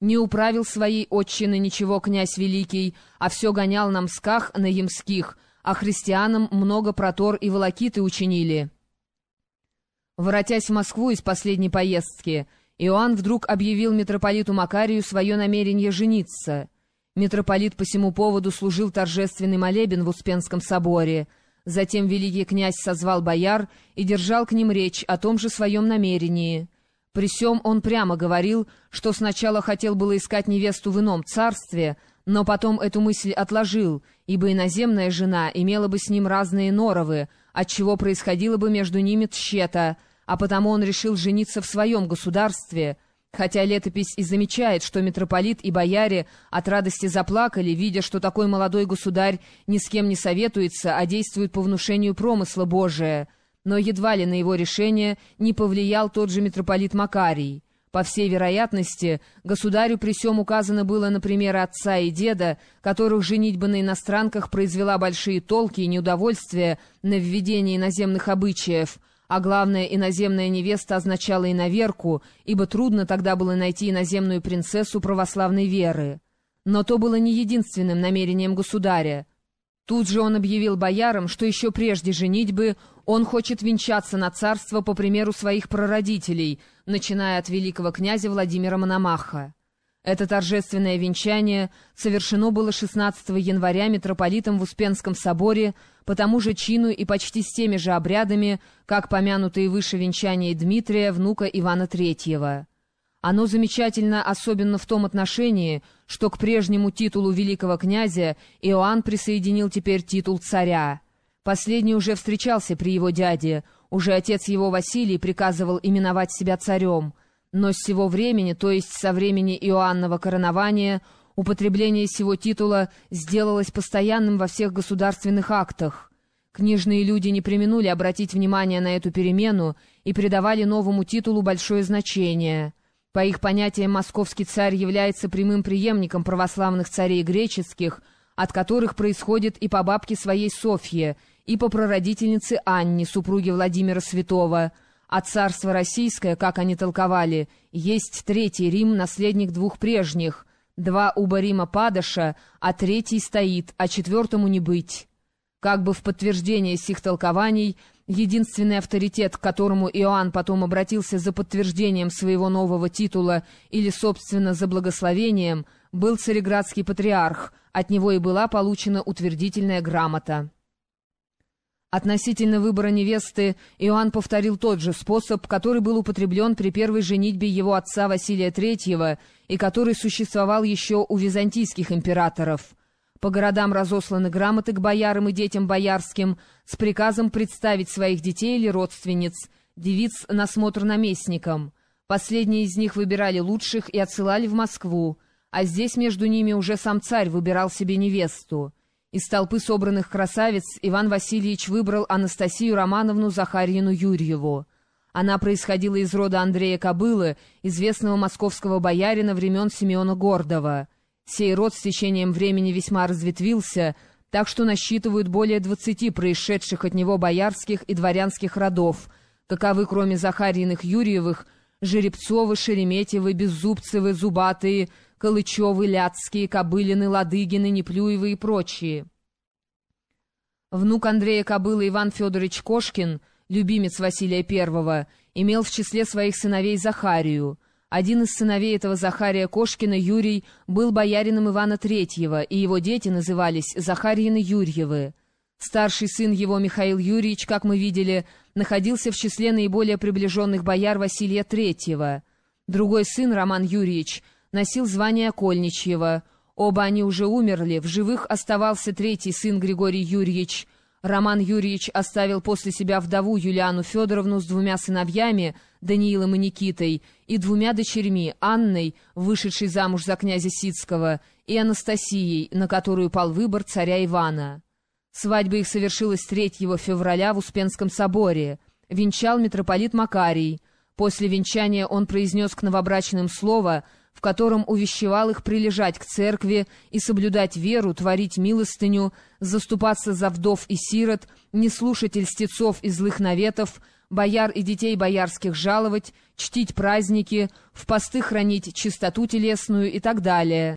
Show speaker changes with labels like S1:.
S1: Не управил своей отчины ничего князь великий, а все гонял на мсках на ямских, а христианам много протор и волокиты учинили. Воротясь в Москву из последней поездки, Иоанн вдруг объявил митрополиту Макарию свое намерение жениться. Митрополит по всему поводу служил торжественный молебен в Успенском соборе. Затем великий князь созвал бояр и держал к ним речь о том же своем намерении — при сём он прямо говорил, что сначала хотел было искать невесту в ином царстве, но потом эту мысль отложил, ибо иноземная жена имела бы с ним разные норовы, отчего происходило бы между ними тщета, а потому он решил жениться в своем государстве, хотя летопись и замечает, что митрополит и бояре от радости заплакали, видя, что такой молодой государь ни с кем не советуется, а действует по внушению промысла Божия — но едва ли на его решение не повлиял тот же митрополит Макарий. По всей вероятности, государю при сём указано было на примеры отца и деда, которых женитьба на иностранках произвела большие толки и неудовольствия на введение иноземных обычаев, а главное, иноземная невеста означала иноверку, ибо трудно тогда было найти иноземную принцессу православной веры. Но то было не единственным намерением государя. Тут же он объявил боярам, что еще прежде женитьбы он хочет венчаться на царство по примеру своих прародителей, начиная от великого князя Владимира Мономаха. Это торжественное венчание совершено было 16 января митрополитом в Успенском соборе по тому же чину и почти с теми же обрядами, как помянутые выше венчание Дмитрия, внука Ивана Третьего. Оно замечательно особенно в том отношении, что к прежнему титулу великого князя Иоанн присоединил теперь титул царя. Последний уже встречался при его дяде, уже отец его Василий приказывал именовать себя царем, но с сего времени, то есть со времени Иоаннова коронования, употребление сего титула сделалось постоянным во всех государственных актах. Книжные люди не применули обратить внимание на эту перемену и придавали новому титулу большое значение — по их понятиям, московский царь является прямым преемником православных царей греческих, от которых происходит и по бабке своей Софье, и по прародительнице Анне, супруге Владимира Святого. А царство российское, как они толковали, есть третий Рим, наследник двух прежних. Два уба Рима падаша, а третий стоит, а четвертому не быть. Как бы в подтверждение сих толкований, единственный авторитет, к которому Иоанн потом обратился за подтверждением своего нового титула или, собственно, за благословением, был цареградский патриарх, от него и была получена утвердительная грамота. Относительно выбора невесты Иоанн повторил тот же способ, который был употреблен при первой женитьбе его отца Василия III и который существовал еще у византийских императоров — по городам разосланы грамоты к боярам и детям боярским с приказом представить своих детей или родственниц, девиц на смотр наместникам. Последние из них выбирали лучших и отсылали в Москву, а здесь между ними уже сам царь выбирал себе невесту. Из толпы собранных красавиц Иван Васильевич выбрал Анастасию Романовну Захарьину Юрьеву. Она происходила из рода Андрея Кобылы, известного московского боярина времен Симеона Гордова. Сей род с течением времени весьма разветвился, так что насчитывают более двадцати происшедших от него боярских и дворянских родов, каковы, кроме Захарьиных Юрьевых, Жеребцовы, Шереметьевы, Беззубцевы, Зубатые, Калычевы, Ляцкие, Кобылины, Ладыгины, Неплюевы и прочие. Внук Андрея Кобыла Иван Федорович Кошкин, любимец Василия I, имел в числе своих сыновей Захарию — один из сыновей этого Захария Кошкина, Юрий, был боярином Ивана Третьего, и его дети назывались Захарьины Юрьевы. Старший сын его, Михаил Юрьевич, как мы видели, находился в числе наиболее приближенных бояр Василия Третьего. Другой сын, Роман Юрьевич, носил звание Окольничьего. Оба они уже умерли, в живых оставался третий сын Григорий Юрьевич — Роман Юрьевич оставил после себя вдову Юлиану Федоровну с двумя сыновьями, Даниилом и Никитой, и двумя дочерьми, Анной, вышедшей замуж за князя Сицкого, и Анастасией, на которую пал выбор царя Ивана. Свадьба их совершилась 3 февраля в Успенском соборе. Венчал митрополит Макарий. После венчания он произнес к новобрачным слово — в котором увещевал их прилежать к церкви и соблюдать веру, творить милостыню, заступаться за вдов и сирот, не слушать льстецов и злых наветов, бояр и детей боярских жаловать, чтить праздники, в посты хранить чистоту телесную и так далее.